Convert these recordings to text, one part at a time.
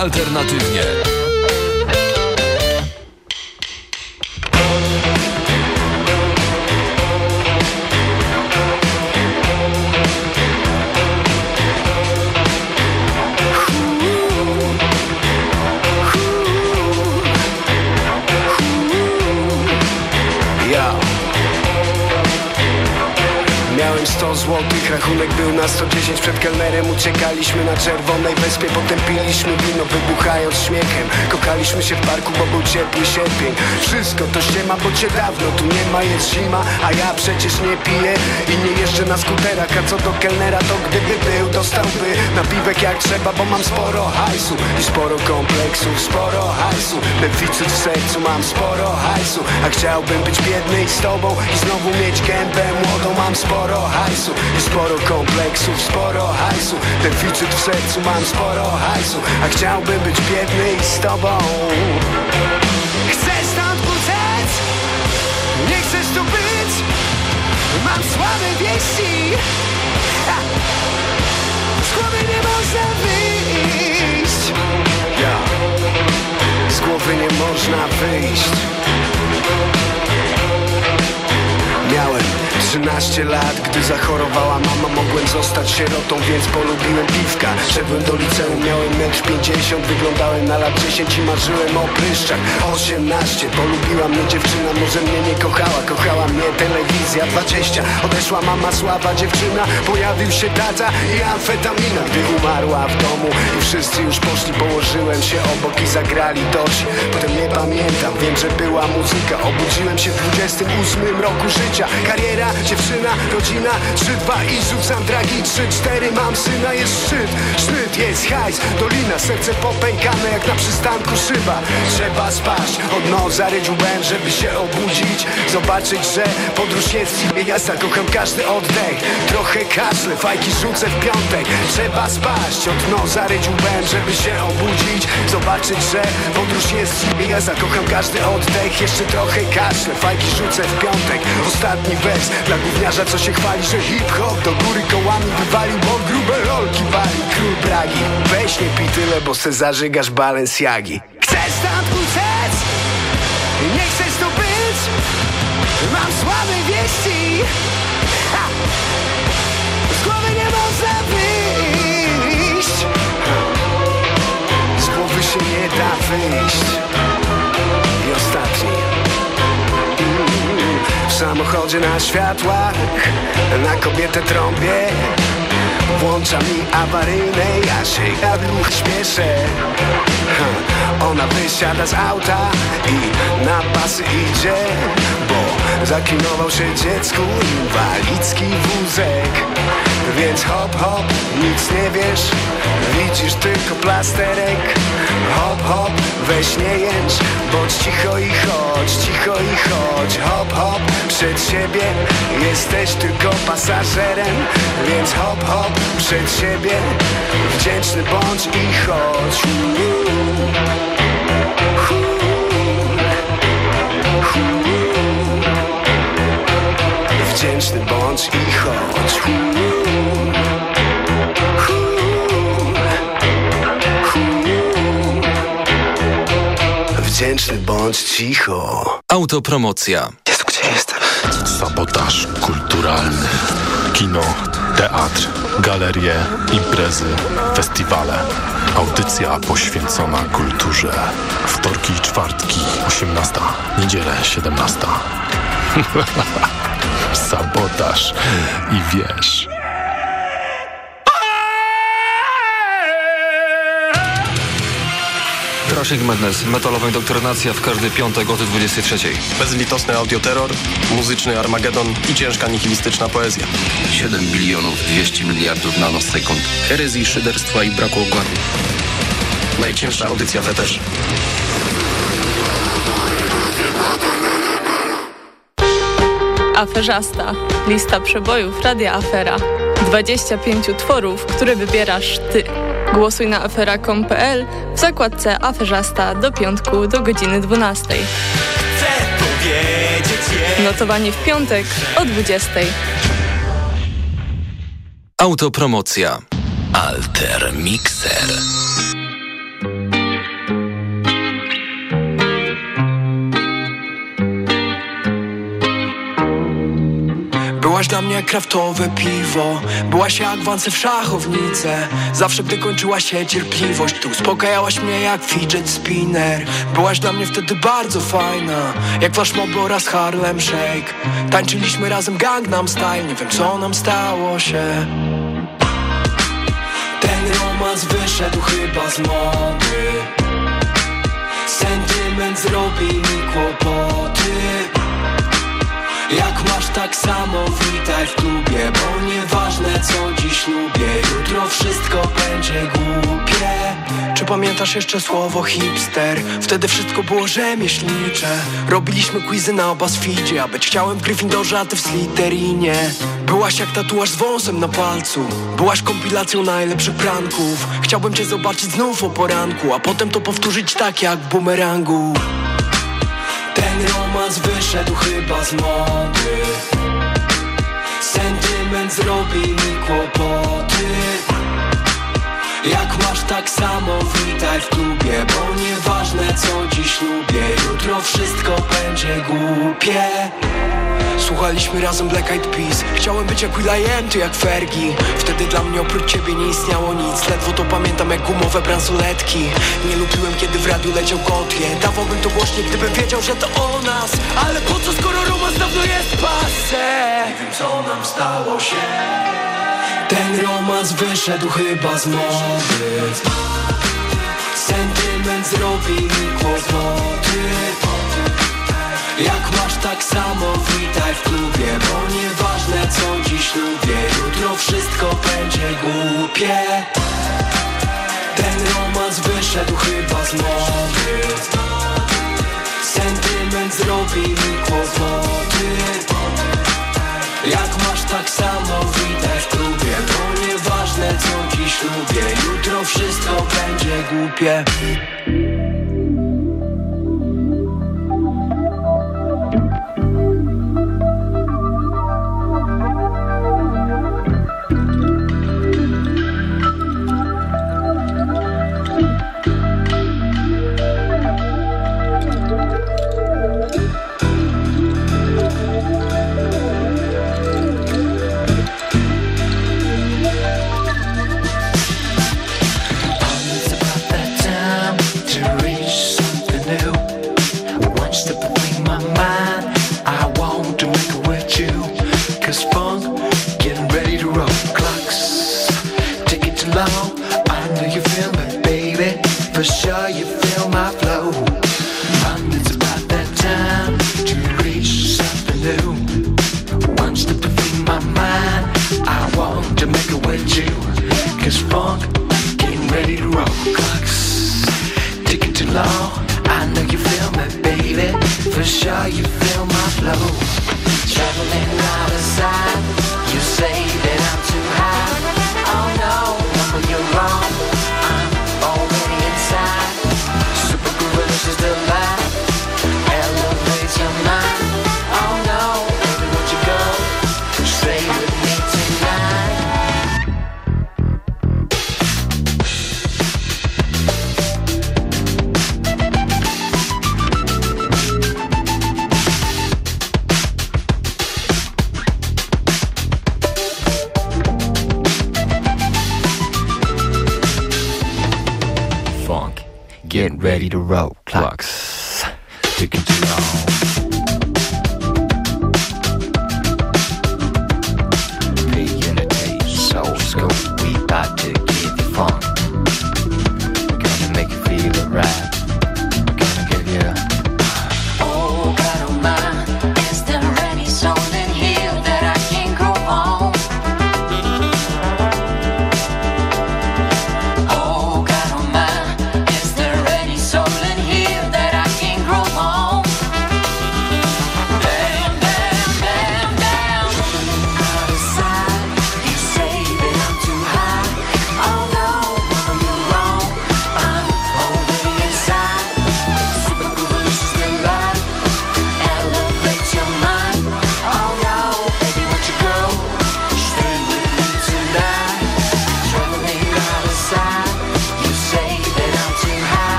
alternatywnie. Rachunek był na 110 przed kelnerem Uciekaliśmy na czerwonej wyspie. Potem piliśmy wino wybuchając śmiechem. Kokaliśmy się w parku, bo był ciepły sierpień. Wszystko to ściema, bo cię dawno tu nie ma Jest zima, a ja przecież nie piję. I nie jeżdżę na skuterach A co do kelnera, to gdyby był Dostałby napiwek jak trzeba Bo mam sporo hajsu. I sporo kompleksów Sporo hajsu, deficyt w sercu Mam sporo hajsu, a chciałbym być biedny i z tobą I znowu mieć gębę młodą Mam sporo hajsu i sporo kompleksów, sporo hajsu Deficyt w sercu, mam sporo hajsu A chciałbym być biedny i z tobą Chcesz stąd uciec? Nie chcesz tu być? Mam słabe wieści! Z głowy nie można wyjść ja. Z głowy nie można wyjść Miałem 13 lat, gdy zachorowała mama Mogłem zostać sierotą, więc polubiłem piwka. Szedłem do liceum, miałem metr 50 Wyglądałem na lat 10 i marzyłem o pryszczach. 18, polubiła mnie dziewczyna Może mnie nie kochała, kochała mnie telewizja 20, odeszła mama słaba dziewczyna Pojawił się tata i amfetamina. Gdy umarła w domu i wszyscy już poszli Położyłem się obok i zagrali dość. Potem nie pamiętam, wiem, że była muzyka. Obudziłem się w 28 roku życia. Kariera Dziewczyna, rodzina, trzy, dwa i rzucam dragi Trzy, cztery, mam syna, jest szczyt. Sznyt, jest hajs, dolina, serce popękane jak na przystanku szyba. Trzeba spać, od noza rydziłem, żeby się obudzić. Zobaczyć, że podróż jest i ja zakocham każdy oddech. Trochę kaszle, fajki rzucę w piątek. Trzeba spać, od noza rydziłem, żeby się obudzić. Zobaczyć, że podróż jest i ja zakocham każdy oddech. Jeszcze trochę kaszle, fajki rzucę w piątek. Ostatni wers dla gówniarza, co się chwali, że hip-hop do góry kołami wywalił Bo grube rolki wali król Bragi Weź nie pij tyle, bo se zażygasz Balenciagi Chcesz tam uciec? Nie chcesz tu być? Mam słabe wieści ha! Z głowy nie można wyjść Z głowy się nie da wyjść samochodzie na światłach Na kobietę trąbię Włącza mi awaryjne, ja się jak ruch śpieszę. Ona wysiada z auta i na pasy idzie Bo zaklinował się dziecku inwalidzki wózek. Więc hop hop, nic nie wiesz Widzisz tylko plasterek. Hop hop, weź nie jęcz Bądź cicho i chodź, cicho i chodź. Hop hop, przed siebie Jesteś tylko pasażerem. Więc hop hop, przed siebie. Wdzięczny bądź i chodź. Wdzięczny bądź i chodź. Wdzięczny bądź cicho. Autopromocja. Jezu, gdzie jestem? Sabotaż kulturalny. Kino, teatr, galerie, imprezy, festiwale. Audycja poświęcona kulturze. Wtorki i czwartki, 18 Niedzielę, 17 Sabotaż i wiesz Trashing Madness, metalowa indoktrynacja w każdy piątek o 23. Bezlitosny audioterror, muzyczny Armagedon i ciężka nihilistyczna poezja. 7 bilionów 200 miliardów nanosekund. Herezji, szyderstwa i braku układu. Najcięższa audycja też. Aferzasta. Lista przebojów Radia Afera. 25 tworów, które wybierasz ty. Głosuj na afera.com.pl w zakładce Aferzasta do piątku do godziny 12. Notowanie w piątek o 20. Autopromocja Alter Mixer. Byłaś dla mnie kraftowe piwo. Byłaś jak wance w szachownicę Zawsze gdy kończyła się cierpliwość Tu uspokajałaś mnie jak fidget spinner. Byłaś dla mnie wtedy bardzo fajna Jak wasz mob oraz Harlem Shake. Tańczyliśmy razem Gangnam Style Nie wiem co nam stało się. Ten romans wyszedł chyba z mody. Sentyment zrobi mi kłopoty jak masz tak samo witaj w klubie Bo nieważne co dziś lubię Jutro wszystko będzie głupie. Czy pamiętasz jeszcze słowo hipster? Wtedy wszystko było rzemieślnicze. Robiliśmy quizy na BuzzFeedzie A być chciałem w Gryffindorze, a ty w Slytherinie Byłaś jak tatuaż z wąsem na palcu. Byłaś kompilacją najlepszych pranków. Chciałbym cię zobaczyć znów o poranku A potem to powtórzyć tak jak bumerangu romans wyszedł chyba z mody. Sentyment zrobi mi kłopoty Jak masz tak samo witaj w klubie Bo nieważne co dziś lubię Jutro wszystko będzie głupie. Słuchaliśmy razem Black Eyed Peas Chciałem być jak Will.i.am, ty jak Fergie. Wtedy dla mnie oprócz ciebie nie istniało nic Ledwo to pamiętam jak gumowe bransoletki. Nie lubiłem kiedy w radiu leciał Gotye Dawałbym to głośniej gdybym wiedział, że to o nas. Ale po co skoro romans dawno jest passe Nie wiem co nam stało się Ten romans wyszedł chyba z mody. Sentyment zrobi mi kłopoty jak masz tak samo witaj w klubie Bo nieważne co dziś lubię Jutro wszystko będzie głupie. Ten romans wyszedł chyba z mody. Sentyment zrobi mi kłopoty Jak masz tak samo witaj w klubie lubię. Jutro wszystko będzie głupie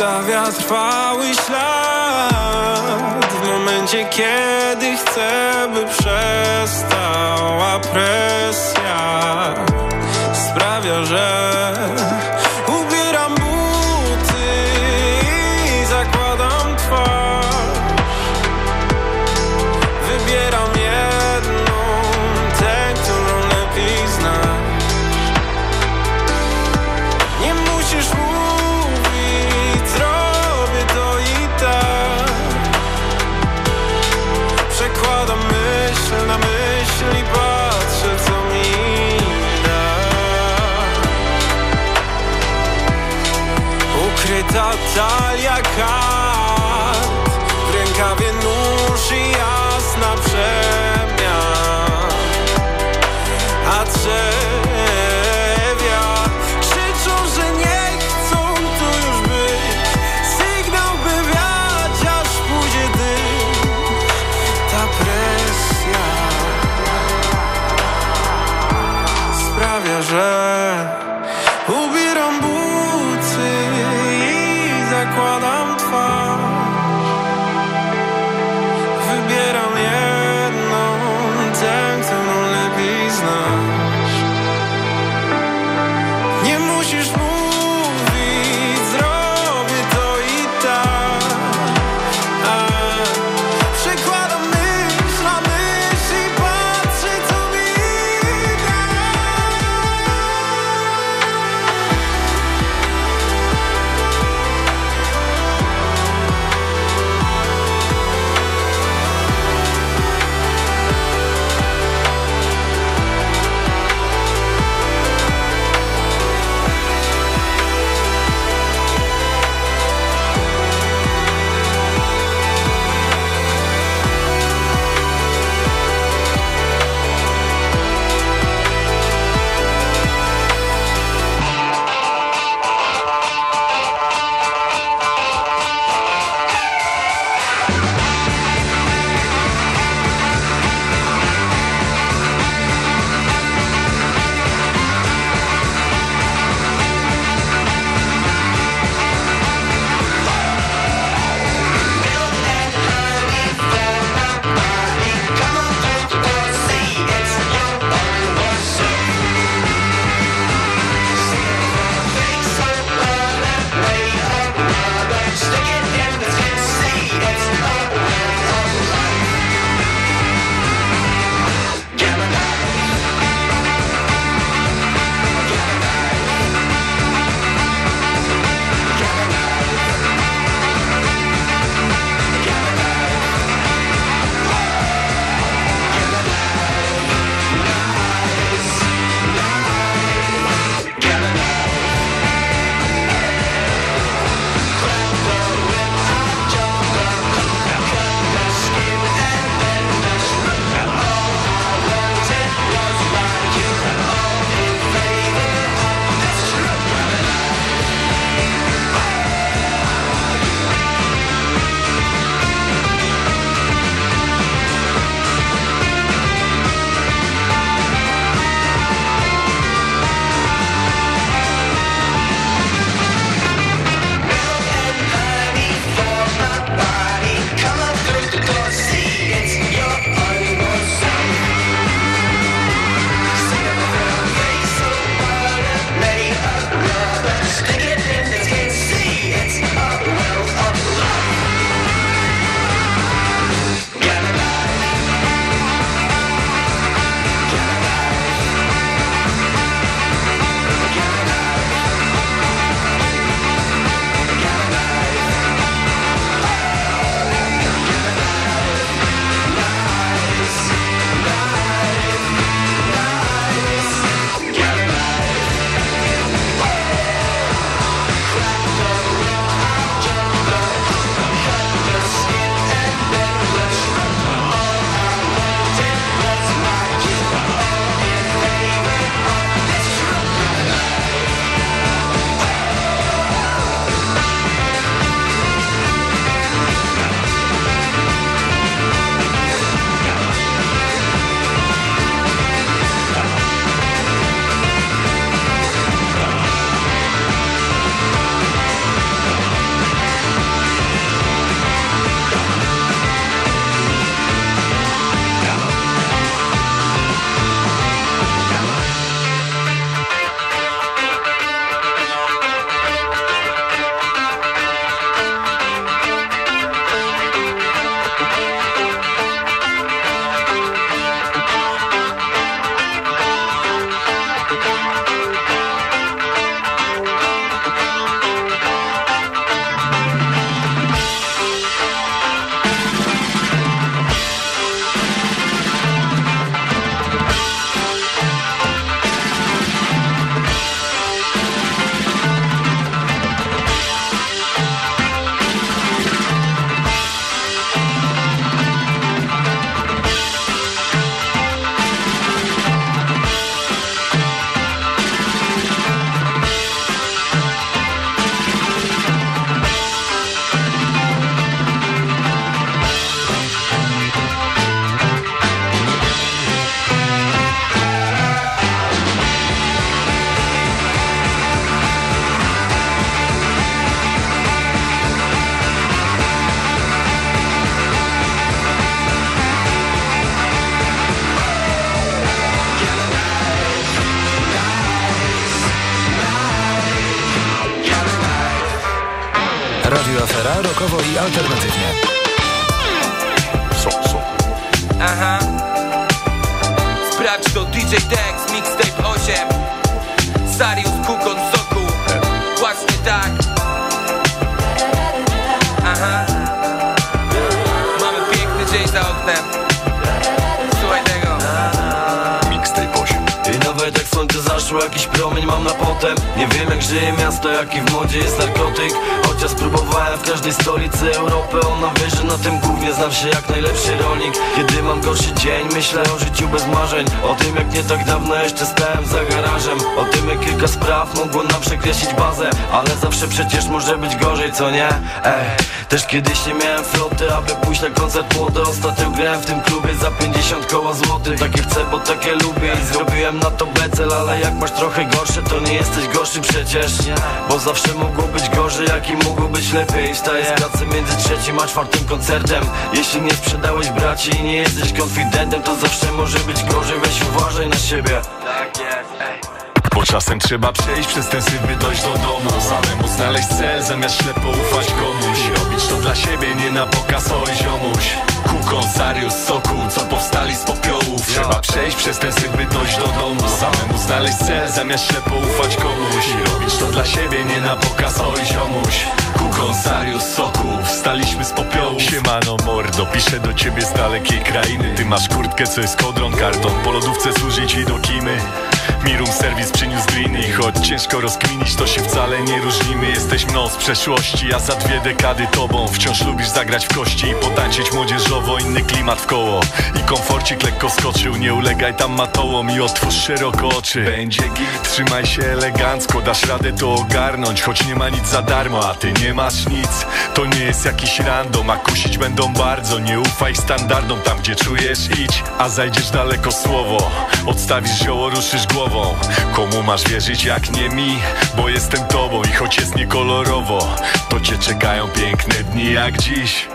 Zostawia trwały ślad. W momencie, kiedy chcę, by przestała presja Sprawia, że nos co nie? Ej, też kiedyś nie miałem floty, aby pójść na koncert młody. Ostatnio grałem w tym klubie za 50 koła złotych. Takie chcę, bo takie lubię i zrobiłem na to becel. Ale jak masz trochę gorsze, to nie jesteś gorszy przecież. Bo zawsze mogło być gorzej, jak i mogło być lepiej. Wstaję z pracy między trzecim a czwartym koncertem. Jeśli nie sprzedałeś braci i nie jesteś konfidentem To zawsze może być gorzej, weź uważaj na siebie. Tak jest, ej Bo czasem trzeba przejść przez ten syf, by dojść do domu. Samemu znaleźć cel, zamiast ślepo ufać komuś. Robić to dla siebie, nie na pokaz, oj ziomuś. Kukon, Sarius, Sokół, co powstali z popiołów. Trzeba przejść przez ten syf, by dojść do domu. Samemu znaleźć cel, zamiast ślepo ufać komuś. Robić to dla siebie, nie na pokaz, oj ziomuś. Kukon, Sarius, Sokół, wstaliśmy z popiołów. Siemano mordo, piszę do ciebie z dalekiej krainy. Ty masz kurtkę, co jest kodron, karton. Po lodówce służy ci do kimy Mirum serwis przyniósł gliny i choć ciężko rozkminić to się wcale nie różnimy. Jesteś mną z przeszłości, a za dwie dekady tobą Wciąż lubisz zagrać w kości i potańczyć młodzieżowo. Inny klimat w koło i komforcik lekko skoczył Nie ulegaj tam matołom i otwórz szeroko oczy. Będzie git, trzymaj się elegancko Dasz radę to ogarnąć, choć nie ma nic za darmo A ty nie masz nic, to nie jest jakiś random A kusić będą bardzo, nie ufaj standardom Tam gdzie czujesz idź, a zajdziesz daleko słowo. Odstawisz zioło, ruszysz głową Komu masz wierzyć jak nie mi? Bo jestem tobą i choć jest niekolorowo To cię czekają piękne dni jak dziś.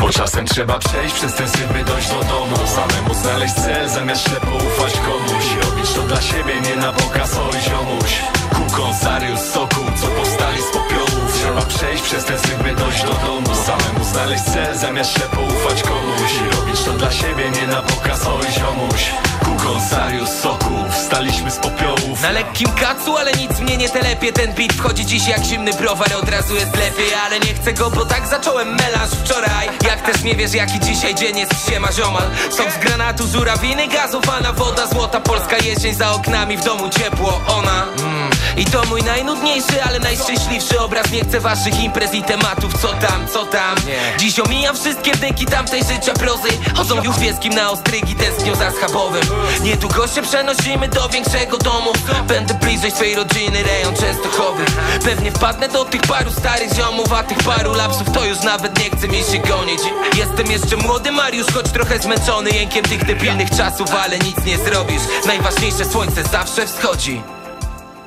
Bo czasem trzeba przejść przez ten syf, by dojść do domu. Samemu znaleźć cel, zamiast ślepo ufać komuś. Robić to dla siebie, nie na pokaz, oj ziomuś. Kukon, Sarius, co powstali z popiołów. Trzeba przejść przez ten syf, by dojść do domu. Samemu znaleźć cel, zamiast ślepo ufać komuś. Robić to dla siebie, nie na pokaz, oj ziomuś. Kukon, Sarius, Sokół, wstaliśmy z popiołów. Na lekkim kacu, ale nic mnie nie telepie. Ten beat wchodzi dziś jak zimny browar Od razu jest lepiej, ale nie chcę go, bo tak zacząłem melanż wczoraj. Jak też nie wiesz jaki dzisiaj dzień jest, siema ziomal. Sok z granatu, żurawiny, gazowana woda Złota polska jesień za oknami, w domu ciepło Ona, mm. i to mój najnudniejszy, ale najszczęśliwszy obraz. Nie chcę waszych imprez i tematów, co tam, co tam. Dziś omijam wszystkie wnyki tamtej życia prozy. Chodzą już wieskim na ostrygi, tęsknią za schabowym Niedługo się przenosimy do większego domu. Będę bliżej swej rodziny, rejon Częstochowy. Pewnie wpadnę do tych paru starych ziomów A tych paru lapsów to już nawet nie chce mi się gonić. Jestem jeszcze młody Mariusz, choć trochę zmęczony Jękiem tych debilnych czasów, ale nic nie zrobisz. Najważniejsze słońce zawsze wschodzi.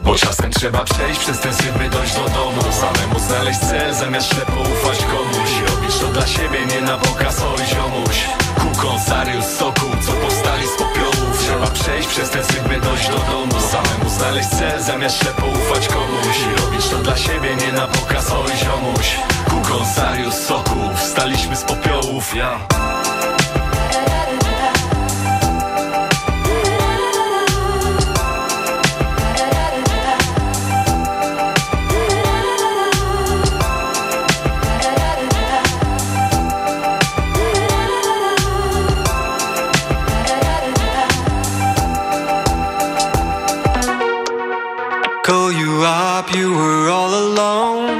Bo czasem trzeba przejść przez ten syf, by dojść do domu. Samemu znaleźć cel, zamiast ślepo ufać komuś. Robić to dla siebie, nie na pokaz, oj ziomuś. Kukon, Sarius, Sokół, co popiołów Trzeba przejść przez ten syf, by dojść do domu. Samemu znaleźć cel, zamiast ślepo ufać komuś. Robić to dla siebie, nie na pokaz, oj ziomuś. Kukon, Sarius, Sokół, wstaliśmy z popiołów You up, you were all alone.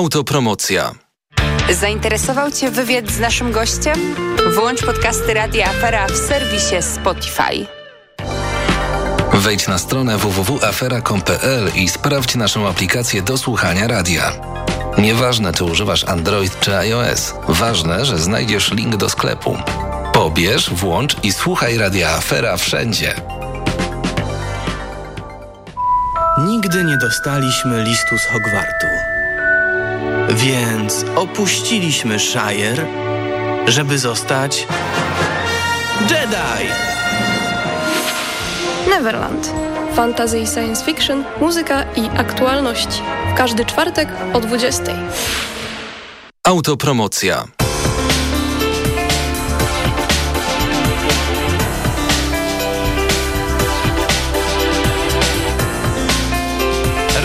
Autopromocja. Zainteresował Cię wywiad z naszym gościem? Włącz podcasty Radia Afera w serwisie Spotify. Wejdź na stronę www.afera.com.pl i sprawdź naszą aplikację do słuchania radia. Nieważne, czy używasz Android czy iOS, ważne, że znajdziesz link do sklepu. Pobierz, włącz i słuchaj Radia Afera wszędzie. Nigdy nie dostaliśmy listu z Hogwartu. Więc opuściliśmy Shire, żeby zostać Jedi! Neverland. Fantasy i science fiction, muzyka i aktualności. W każdy czwartek o 20. Autopromocja.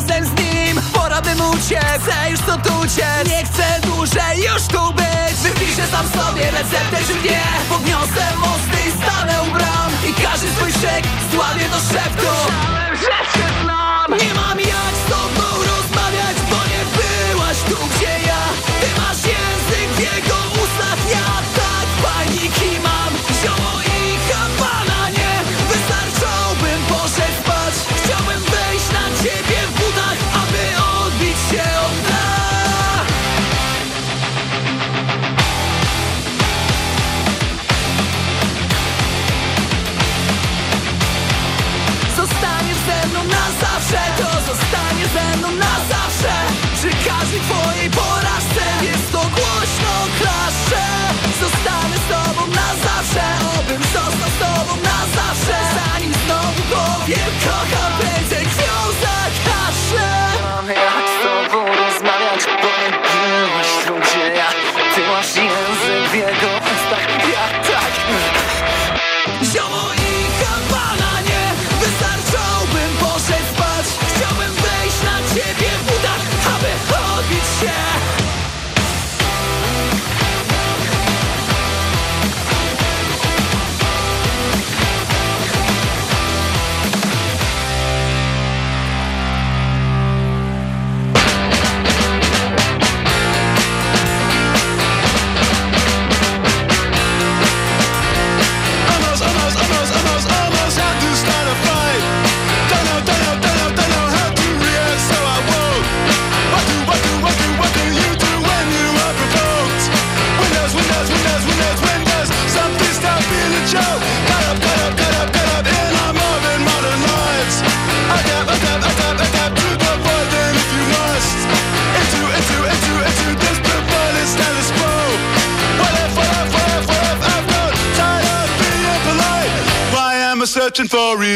razem z nim. Pora bym uciec, chcę już stąd uciec. Nie chcę dłużej już tu być. Wypiszę sam sobie receptę czy nie Podniosę mosty i stanę u bram. I każdy swój szyk złamie do szeptu Myślałem, że cię znam. Nie mam jak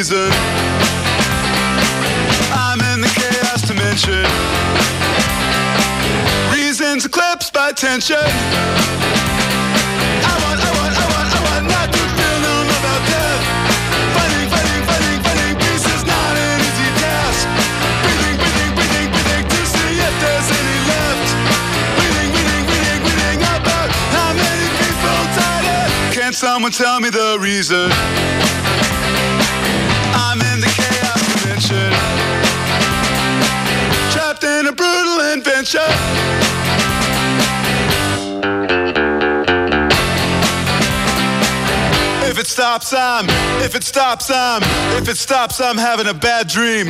reason. I'm in the chaos dimension. Reasons eclipsed by tension. I want, I want, I want, I want not to feel about death. Fighting, fighting, fighting, fighting. Peace is not an easy task. Breathing, breathing, breathing, breathing to see if there's any left. About how many people died. Can someone tell me the reason? If it stops, I'm, if it stops, I'm, if it stops, I'm having a bad dream.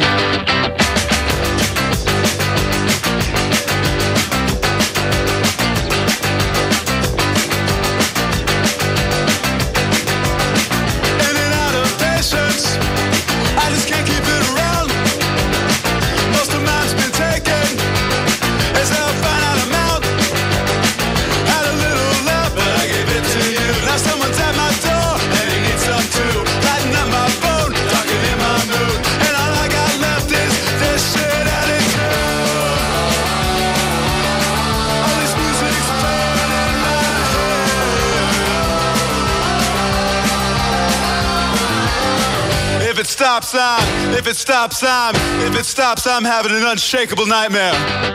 stops, I'm, if it stops, I'm, if it stops, I'm having an unshakable nightmare.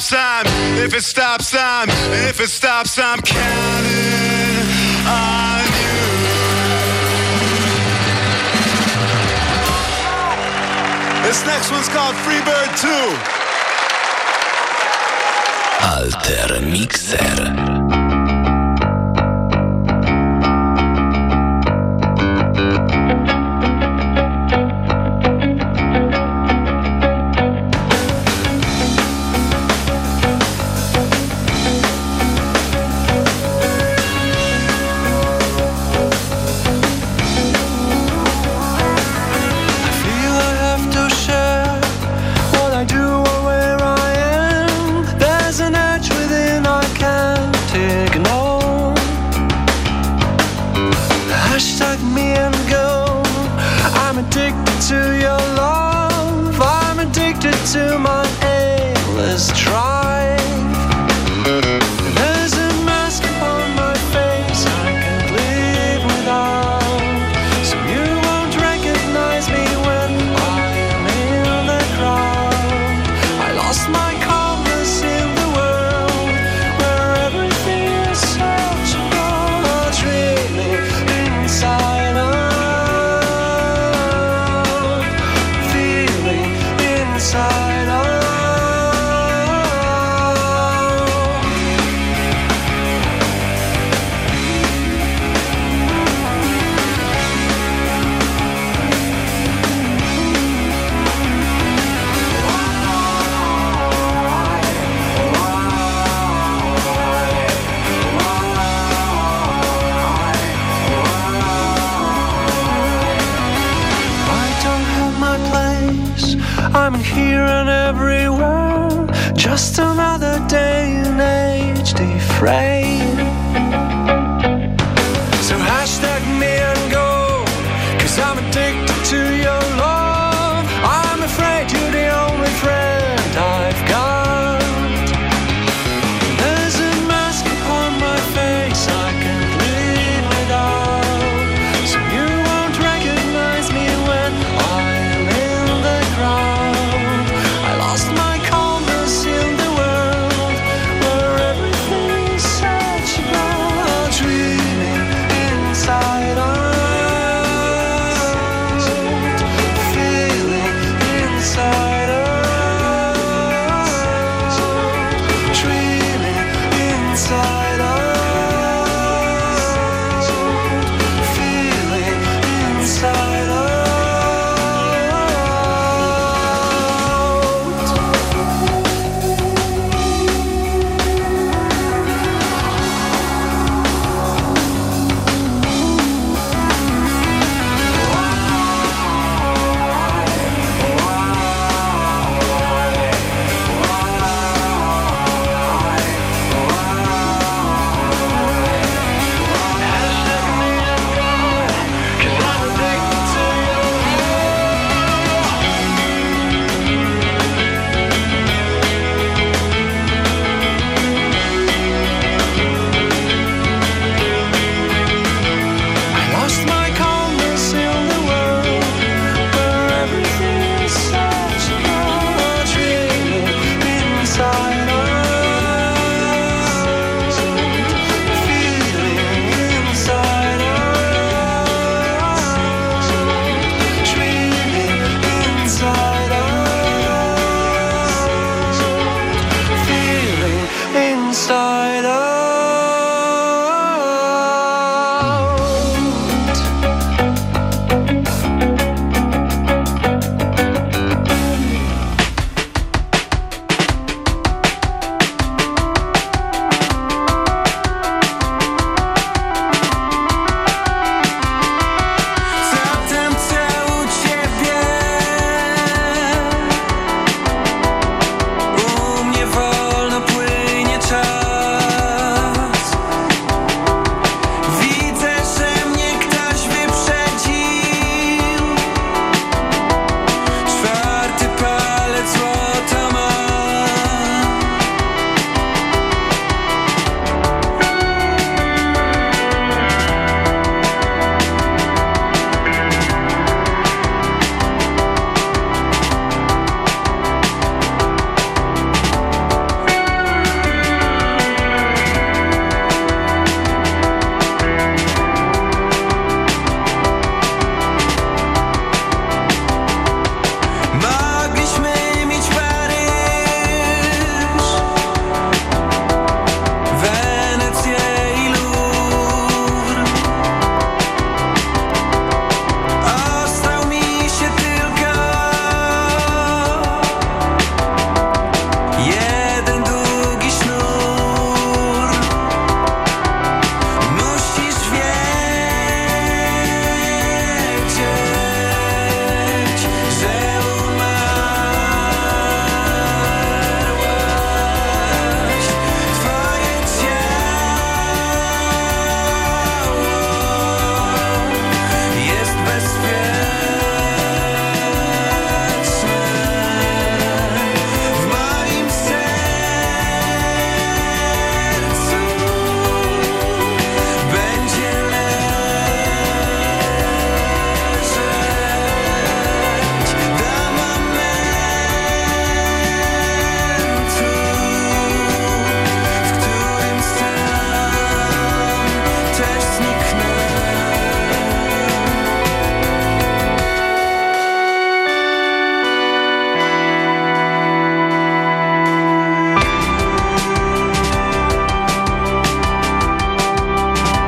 Stops, I'm, if it stops, I'm, if it stops, I'm counting on you. This next one's called Freebird 2. Alter Mixer. to my aimless drive.